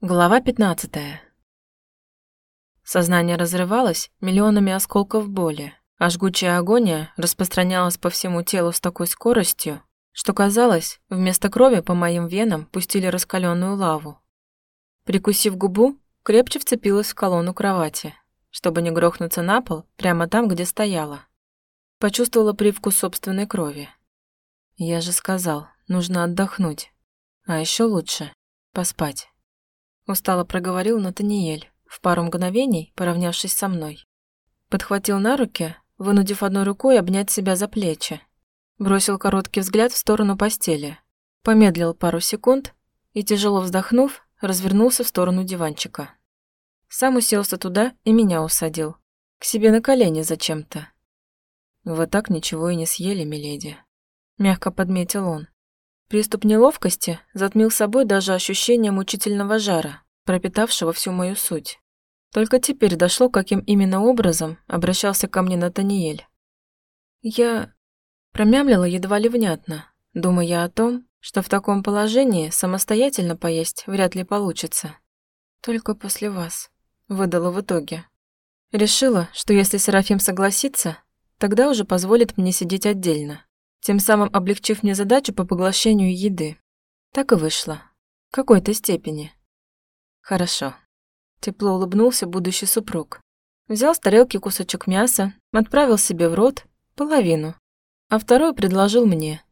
Глава 15. Сознание разрывалось миллионами осколков боли, а жгучая агония распространялась по всему телу с такой скоростью, что казалось, вместо крови по моим венам пустили раскаленную лаву. Прикусив губу, крепче вцепилась в колонну кровати, чтобы не грохнуться на пол прямо там, где стояла. Почувствовала привкус собственной крови. Я же сказал, нужно отдохнуть, а еще лучше поспать. Устало проговорил Натаниэль, в пару мгновений поравнявшись со мной. Подхватил на руки, вынудив одной рукой обнять себя за плечи. Бросил короткий взгляд в сторону постели. Помедлил пару секунд и, тяжело вздохнув, развернулся в сторону диванчика. Сам уселся туда и меня усадил. К себе на колени зачем-то. «Вы так ничего и не съели, миледи», — мягко подметил он. Приступ неловкости затмил собой даже ощущение мучительного жара, пропитавшего всю мою суть. Только теперь дошло, каким именно образом обращался ко мне Натаниэль. Я промямлила едва ли внятно, думая о том, что в таком положении самостоятельно поесть вряд ли получится. Только после вас, выдала в итоге. Решила, что если Серафим согласится, тогда уже позволит мне сидеть отдельно тем самым облегчив мне задачу по поглощению еды. Так и вышло. В какой-то степени. Хорошо. Тепло улыбнулся будущий супруг. Взял с тарелки кусочек мяса, отправил себе в рот половину, а второй предложил мне.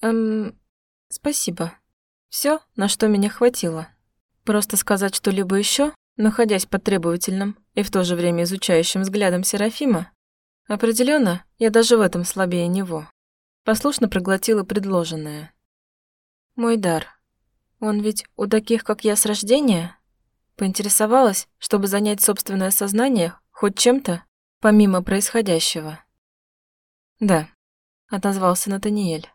Эм, спасибо. Все, на что меня хватило. Просто сказать что-либо еще, находясь под требовательным и в то же время изучающим взглядом Серафима, определенно я даже в этом слабее него. Послушно проглотила предложенное. «Мой дар. Он ведь у таких, как я, с рождения?» Поинтересовалась, чтобы занять собственное сознание хоть чем-то, помимо происходящего. «Да», — отозвался Натаниэль.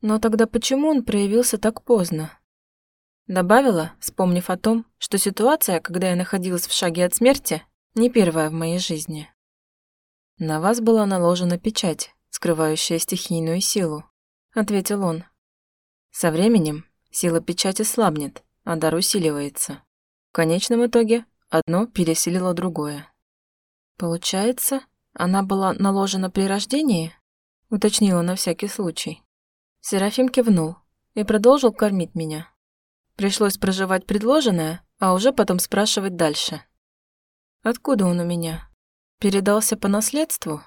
«Но тогда почему он проявился так поздно?» Добавила, вспомнив о том, что ситуация, когда я находилась в шаге от смерти, не первая в моей жизни. На вас была наложена печать, скрывающая стихийную силу», — ответил он. «Со временем сила печати слабнет, а дар усиливается. В конечном итоге одно пересилило другое». «Получается, она была наложена при рождении?» — уточнила на всякий случай. Серафим кивнул и продолжил кормить меня. Пришлось проживать предложенное, а уже потом спрашивать дальше. «Откуда он у меня? Передался по наследству?»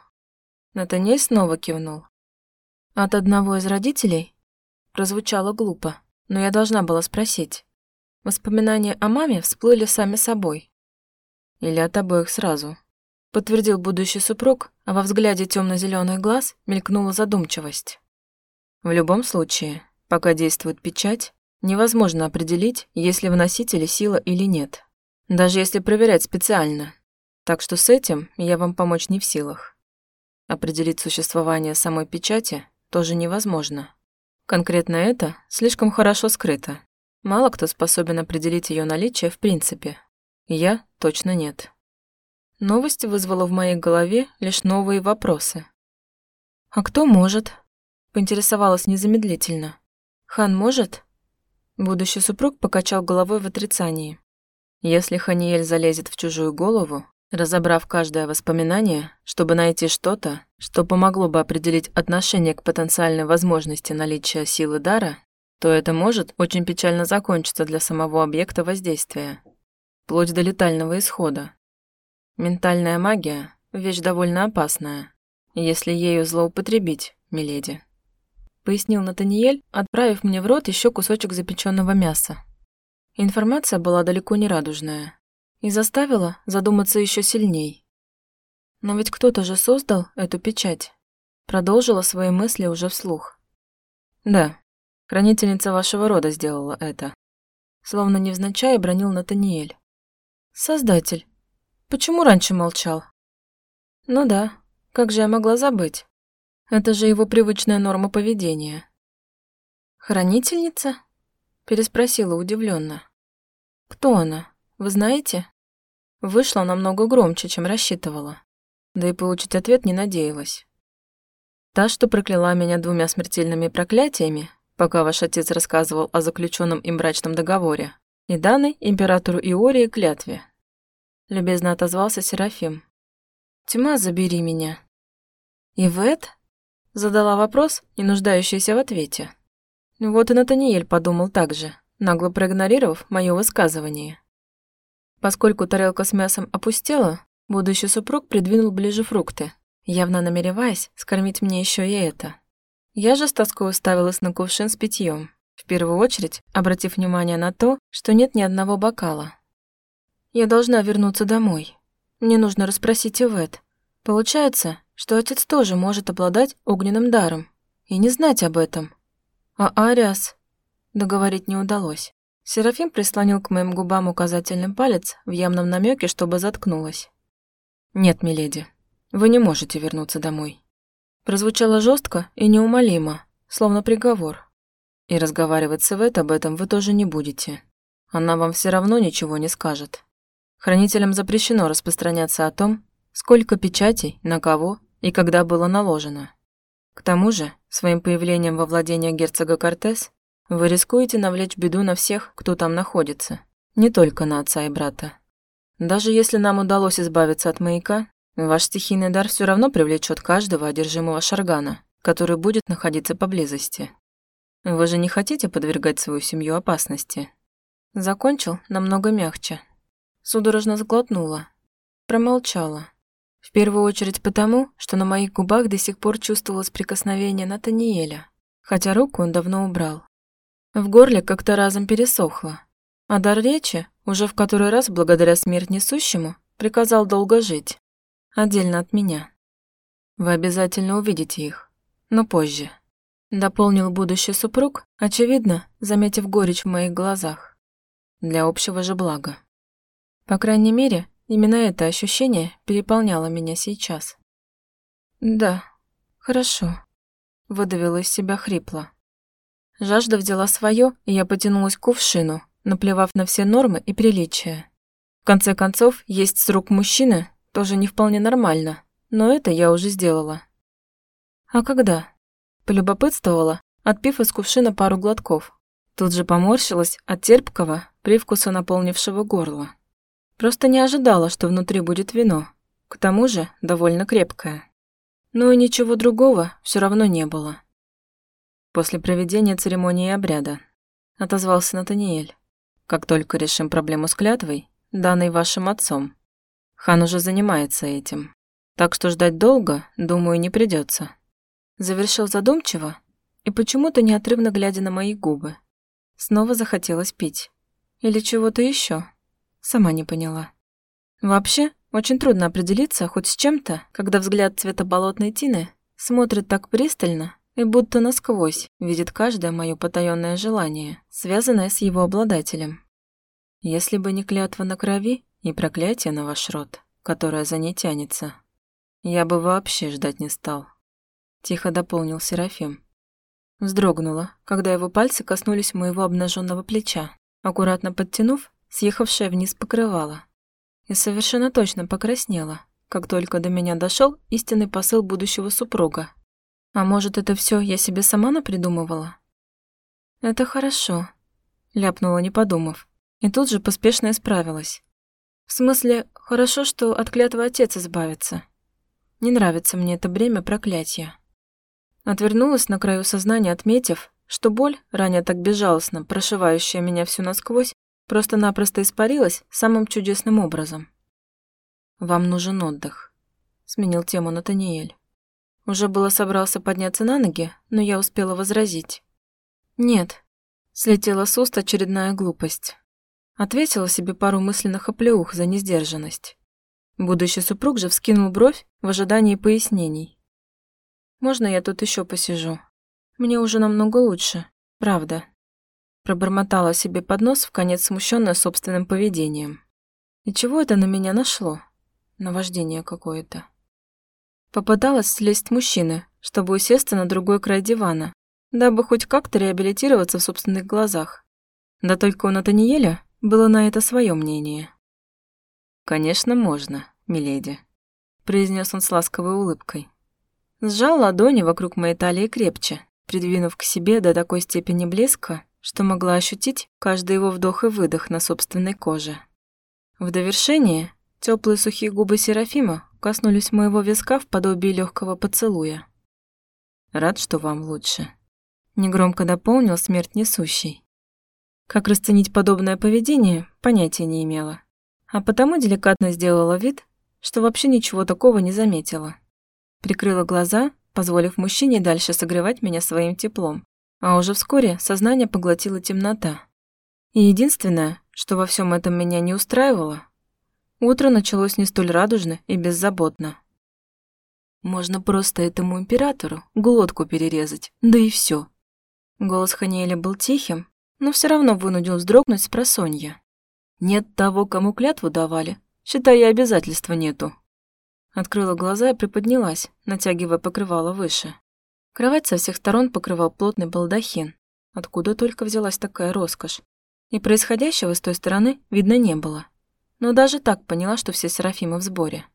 Натаниэль снова кивнул. От одного из родителей? Прозвучало глупо, но я должна была спросить. Воспоминания о маме всплыли сами собой. Или от обоих сразу. Подтвердил будущий супруг, а во взгляде темно-зеленых глаз мелькнула задумчивость. В любом случае, пока действует печать, невозможно определить, есть ли в носителе сила или нет. Даже если проверять специально. Так что с этим я вам помочь не в силах. Определить существование самой печати тоже невозможно. Конкретно это слишком хорошо скрыто. Мало кто способен определить ее наличие в принципе. Я точно нет. Новость вызвала в моей голове лишь новые вопросы. «А кто может?» – поинтересовалась незамедлительно. «Хан может?» Будущий супруг покачал головой в отрицании. «Если Ханиэль залезет в чужую голову, Разобрав каждое воспоминание, чтобы найти что-то, что помогло бы определить отношение к потенциальной возможности наличия силы дара, то это может очень печально закончиться для самого объекта воздействия, вплоть до летального исхода. Ментальная магия – вещь довольно опасная, если ею злоупотребить, миледи. Пояснил Натаниэль, отправив мне в рот еще кусочек запеченного мяса. Информация была далеко не радужная и заставила задуматься еще сильней. Но ведь кто-то же создал эту печать. Продолжила свои мысли уже вслух. Да, хранительница вашего рода сделала это. Словно невзначай бронил Натаниэль. Создатель. Почему раньше молчал? Ну да, как же я могла забыть? Это же его привычная норма поведения. Хранительница? Переспросила удивленно. Кто она? Вы знаете? Вышло намного громче, чем рассчитывала. Да и получить ответ не надеялась. Та, что прокляла меня двумя смертельными проклятиями, пока ваш отец рассказывал о заключенном им брачном договоре, и данной императору Иории клятве. Любезно отозвался Серафим. «Тьма, забери меня». «Ивет?» Задала вопрос, не нуждающийся в ответе. Вот и Натаниэль подумал так же, нагло проигнорировав мое высказывание. Поскольку тарелка с мясом опустела, будущий супруг придвинул ближе фрукты, явно намереваясь скормить мне еще и это. Я же с тоской уставилась на кувшин с питьем, в первую очередь обратив внимание на то, что нет ни одного бокала. Я должна вернуться домой. Мне нужно расспросить Ивет. Получается, что отец тоже может обладать огненным даром и не знать об этом. А Ариас... Договорить не удалось. Серафим прислонил к моим губам указательный палец в явном намеке, чтобы заткнулась. «Нет, миледи, вы не можете вернуться домой». Прозвучало жестко и неумолимо, словно приговор. И разговаривать с Эвет об этом вы тоже не будете. Она вам все равно ничего не скажет. Хранителям запрещено распространяться о том, сколько печатей, на кого и когда было наложено. К тому же, своим появлением во владениях герцога Кортес вы рискуете навлечь беду на всех, кто там находится, не только на отца и брата. Даже если нам удалось избавиться от маяка, ваш стихийный дар все равно привлечет каждого одержимого шаргана, который будет находиться поблизости. Вы же не хотите подвергать свою семью опасности? Закончил намного мягче. Судорожно сглотнула. Промолчала. В первую очередь потому, что на моих губах до сих пор чувствовалось прикосновение Натаниэля, хотя руку он давно убрал. В горле как-то разом пересохло, а дар речи, уже в который раз благодаря смерть несущему, приказал долго жить, отдельно от меня. Вы обязательно увидите их, но позже. Дополнил будущий супруг, очевидно, заметив горечь в моих глазах. Для общего же блага. По крайней мере, Именно это ощущение переполняло меня сейчас. «Да, хорошо», — выдавила из себя хрипло. Жажда взяла свое, и я потянулась к кувшину, наплевав на все нормы и приличия. В конце концов, есть с рук мужчины тоже не вполне нормально, но это я уже сделала. «А когда?» – полюбопытствовала, отпив из кувшина пару глотков. Тут же поморщилась от терпкого привкуса наполнившего горло. Просто не ожидала, что внутри будет вино. К тому же довольно крепкое. Но и ничего другого все равно не было. После проведения церемонии обряда отозвался Натаниэль. Как только решим проблему с клятвой, данной вашим отцом. Хан уже занимается этим. Так что ждать долго, думаю, не придется. Завершил задумчиво и почему-то неотрывно глядя на мои губы. Снова захотелось пить. Или чего-то еще. Сама не поняла. Вообще, очень трудно определиться хоть с чем-то, когда взгляд цвета болотной тины смотрит так пристально и будто насквозь видит каждое мое потаённое желание, связанное с его обладателем. Если бы не клятва на крови и проклятие на ваш род, которое за ней тянется, я бы вообще ждать не стал. Тихо дополнил Серафим. Вздрогнула, когда его пальцы коснулись моего обнаженного плеча, аккуратно подтянув съехавшая вниз покрывала. И совершенно точно покраснела, как только до меня дошел истинный посыл будущего супруга. А может, это все я себе сама напридумывала? Это хорошо, ляпнула, не подумав, и тут же поспешно исправилась. В смысле, хорошо, что от клятвы отец избавится. Не нравится мне это бремя проклятия. Отвернулась на краю сознания, отметив, что боль, ранее так безжалостно прошивающая меня всю насквозь, просто-напросто испарилась самым чудесным образом. «Вам нужен отдых», — сменил тему Натаниэль. Уже было собрался подняться на ноги, но я успела возразить. «Нет», — слетела с уст очередная глупость. Ответила себе пару мысленных оплеух за несдержанность. Будущий супруг же вскинул бровь в ожидании пояснений. «Можно я тут еще посижу? Мне уже намного лучше, правда». Пробормотала себе под нос, в конец смущенная собственным поведением. И чего это на меня нашло? Наваждение какое-то. Попыталась слезть мужчины, чтобы усесться на другой край дивана, дабы хоть как-то реабилитироваться в собственных глазах. Да только у Натаниэля было на это свое мнение. «Конечно, можно, миледи», — произнес он с ласковой улыбкой. Сжал ладони вокруг моей талии крепче, придвинув к себе до такой степени близко, что могла ощутить каждый его вдох и выдох на собственной коже. В довершение теплые сухие губы Серафима коснулись моего виска в подобии легкого поцелуя. «Рад, что вам лучше», — негромко дополнил смерть несущий. Как расценить подобное поведение, понятия не имела, а потому деликатно сделала вид, что вообще ничего такого не заметила. Прикрыла глаза, позволив мужчине дальше согревать меня своим теплом, а уже вскоре сознание поглотила темнота. И единственное, что во всем этом меня не устраивало, утро началось не столь радужно и беззаботно. Можно просто этому императору глотку перерезать, да и все. Голос Ханиэля был тихим, но все равно вынудил вздрогнуть с просонья. Нет того, кому клятву давали, считай, и обязательства нету. Открыла глаза и приподнялась, натягивая покрывало выше. Кровать со всех сторон покрывал плотный балдахин. Откуда только взялась такая роскошь. И происходящего с той стороны видно не было. Но даже так поняла, что все Серафимы в сборе.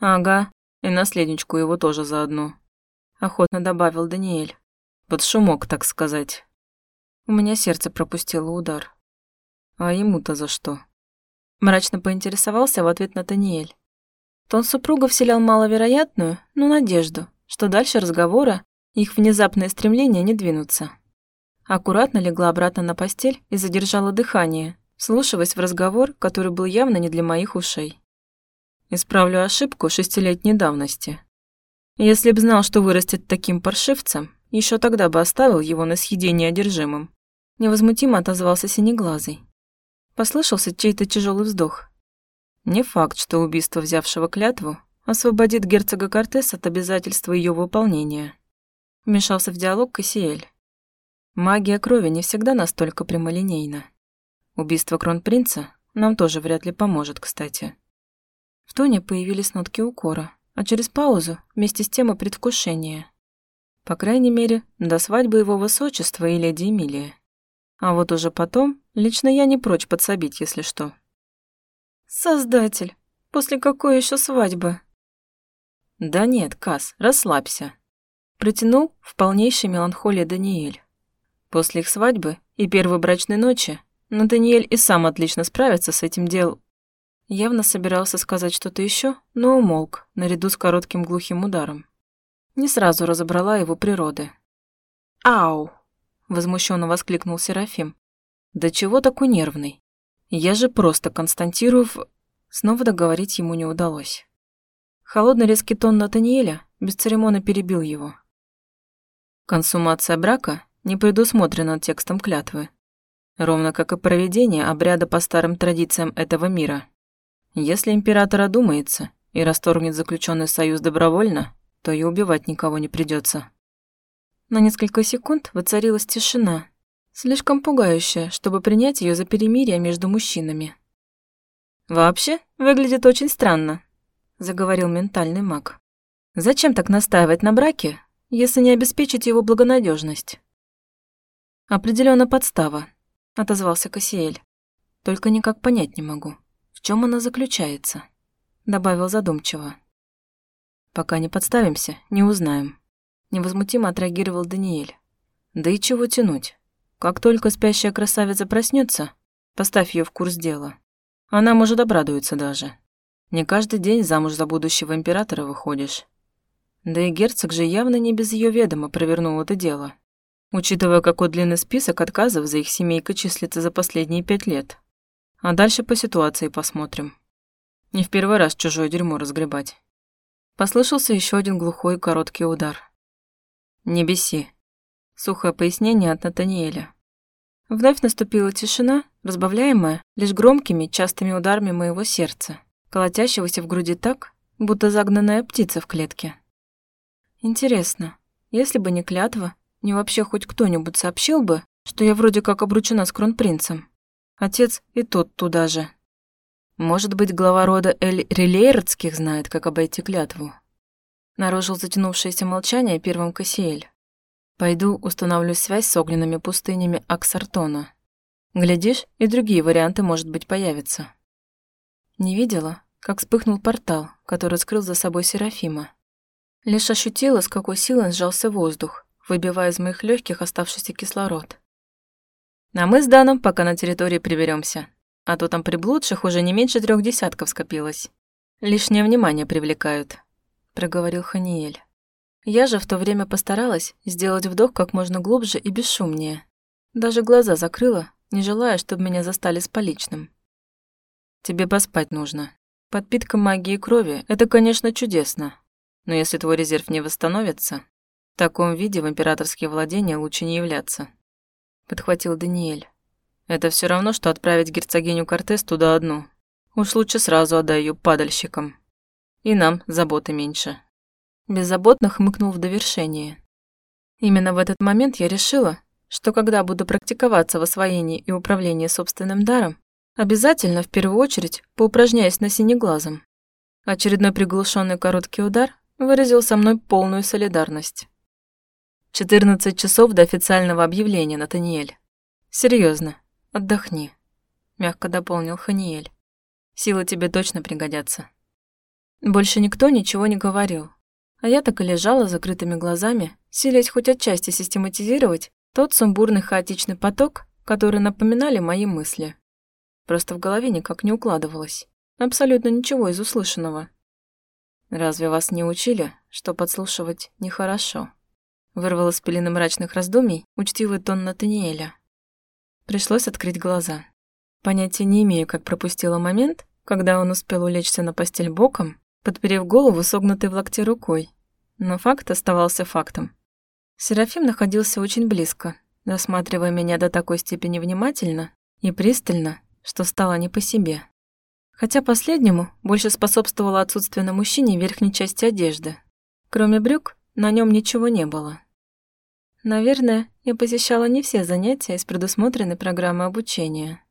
«Ага, и наследничку его тоже заодно», — охотно добавил Даниэль. «Под шумок, так сказать». У меня сердце пропустило удар. А ему-то за что? Мрачно поинтересовался в ответ Натаниэль. Тон супруга вселял маловероятную, но надежду, что дальше разговора их внезапное стремление не двинутся. Аккуратно легла обратно на постель и задержала дыхание, слушаясь в разговор, который был явно не для моих ушей. Исправлю ошибку шестилетней давности. Если б знал, что вырастет таким паршивцем, еще тогда бы оставил его на съедение одержимым. Невозмутимо отозвался синеглазый. Послышался чей-то тяжелый вздох. Не факт, что убийство взявшего клятву освободит герцога Кортес от обязательства ее выполнения. Вмешался в диалог Кассиэль. Магия крови не всегда настолько прямолинейна. Убийство кронпринца нам тоже вряд ли поможет, кстати. В тоне появились нотки укора, а через паузу вместе с тем и предвкушения. По крайней мере, до свадьбы его высочества и леди Эмилии. А вот уже потом, лично я не прочь подсобить, если что. Создатель, после какой еще свадьбы? «Да нет, Кас, расслабься», – протянул в полнейшей меланхолии Даниэль. После их свадьбы и первой брачной ночи Натаниэль и сам отлично справится с этим делом. Явно собирался сказать что-то еще, но умолк, наряду с коротким глухим ударом. Не сразу разобрала его природы. «Ау!» – возмущенно воскликнул Серафим. «Да чего такой нервный? Я же просто константирую в...» Снова договорить ему не удалось. Холодный резкий тон Натаниэля бесцеремонно перебил его. Консумация брака не предусмотрена текстом клятвы, ровно как и проведение обряда по старым традициям этого мира. Если император одумается и расторгнет заключенный союз добровольно, то и убивать никого не придется. На несколько секунд воцарилась тишина, слишком пугающая, чтобы принять ее за перемирие между мужчинами. «Вообще, выглядит очень странно», заговорил ментальный маг. Зачем так настаивать на браке, если не обеспечить его благонадежность? Определенно подстава, отозвался Кассиэль. Только никак понять не могу, в чем она заключается, добавил задумчиво. Пока не подставимся, не узнаем. Невозмутимо отреагировал Даниэль. Да и чего тянуть? Как только спящая красавица проснется, поставь ее в курс дела. Она может обрадуется даже. Не каждый день замуж за будущего императора выходишь. Да и герцог же явно не без ее ведома провернул это дело, учитывая, какой длинный список отказов за их семейкой числится за последние пять лет. А дальше по ситуации посмотрим. Не в первый раз чужое дерьмо разгребать. Послышался еще один глухой короткий удар. «Не беси». Сухое пояснение от Натаниэля. Вновь наступила тишина, разбавляемая лишь громкими, частыми ударами моего сердца колотящегося в груди так, будто загнанная птица в клетке. Интересно, если бы не клятва, не вообще хоть кто-нибудь сообщил бы, что я вроде как обручена с кронпринцем. Отец и тот туда же. Может быть, глава рода Эль Релейрдских знает, как обойти клятву. Нарушил затянувшееся молчание первым Кассиэль. Пойду установлю связь с огненными пустынями Аксартона. Глядишь, и другие варианты, может быть, появятся. Не видела, как вспыхнул портал, который скрыл за собой Серафима. Лишь ощутила, с какой силой сжался воздух, выбивая из моих легких оставшийся кислород. А мы с Даном пока на территории приберемся, а то там приблудших уже не меньше трех десятков скопилось. Лишнее внимание привлекают», — проговорил Ханиэль. Я же в то время постаралась сделать вдох как можно глубже и бесшумнее. Даже глаза закрыла, не желая, чтобы меня застали с поличным. «Тебе поспать нужно. Подпитка магии крови — это, конечно, чудесно. Но если твой резерв не восстановится, в таком виде в императорские владения лучше не являться», — подхватил Даниэль. «Это все равно, что отправить герцогиню Кортес туда одну. Уж лучше сразу отдай ее падальщикам. И нам заботы меньше». Беззаботно хмыкнул в довершение. Именно в этот момент я решила, что когда буду практиковаться в освоении и управлении собственным даром, обязательно в первую очередь поупражняюсь на синеглазом. Очередной приглушенный короткий удар выразил со мной полную солидарность. 14 часов до официального объявления, Натаниэль. Серьезно, отдохни, мягко дополнил Ханиэль. Силы тебе точно пригодятся. Больше никто ничего не говорил, а я так и лежала закрытыми глазами, силясь хоть отчасти систематизировать тот сумбурный хаотичный поток, который напоминали мои мысли. Просто в голове никак не укладывалось. Абсолютно ничего из услышанного. «Разве вас не учили, что подслушивать нехорошо?» Вырвал из пелены мрачных раздумий учтивый тон Натаниэля. Пришлось открыть глаза. Понятия не имею, как пропустила момент, когда он успел улечься на постель боком подперев голову согнутой в локте рукой. Но факт оставался фактом. Серафим находился очень близко, досматривая меня до такой степени внимательно и пристально, что стало не по себе. Хотя последнему больше способствовало отсутствие на мужчине верхней части одежды. Кроме брюк, на нем ничего не было. Наверное, я посещала не все занятия из предусмотренной программы обучения.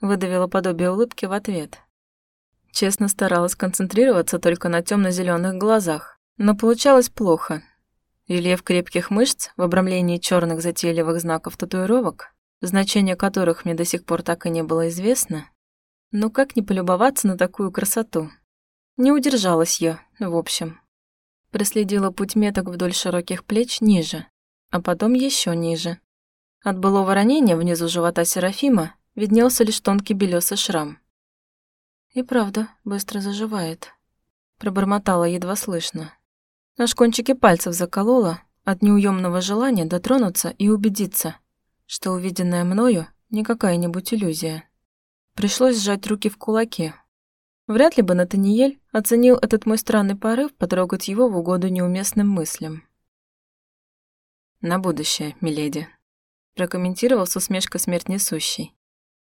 Выдавила подобие улыбки в ответ. Честно старалась концентрироваться только на темно-зеленых глазах, но получалось плохо. Рельеф крепких мышц в обрамлении черных затейливых знаков татуировок, значение которых мне до сих пор так и не было известно, но как не полюбоваться на такую красоту? Не удержалась я, в общем. Проследила путь меток вдоль широких плеч ниже, а потом еще ниже. От былого ранения внизу живота Серафима виднелся лишь тонкий белесый шрам. И правда, быстро заживает. Пробормотала едва слышно. Аж кончики пальцев заколола от неуемного желания дотронуться и убедиться, что увиденное мною не какая-нибудь иллюзия. Пришлось сжать руки в кулаки. Вряд ли бы Натаниэль оценил этот мой странный порыв потрогать его в угоду неуместным мыслям. «На будущее, миледи», – прокомментировал с усмешкой смерть несущий.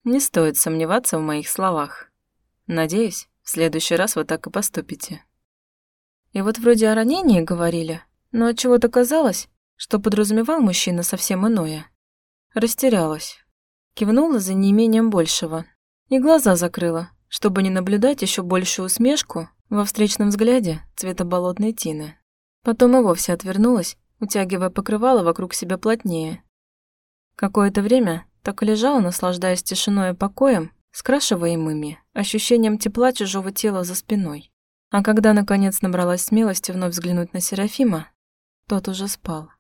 «Не стоит сомневаться в моих словах». Надеюсь, в следующий раз вы так и поступите. И вот вроде о ранении говорили, но от чего то казалось, что подразумевал мужчина совсем иное. Растерялась. Кивнула за неимением большего. И глаза закрыла, чтобы не наблюдать еще большую усмешку во встречном взгляде цвета болотной тины. Потом и вовсе отвернулась, утягивая покрывало вокруг себя плотнее. Какое-то время так и лежала, наслаждаясь тишиной и покоем, скрашиваемыми ощущением тепла чужого тела за спиной. А когда, наконец, набралась смелости вновь взглянуть на Серафима, тот уже спал.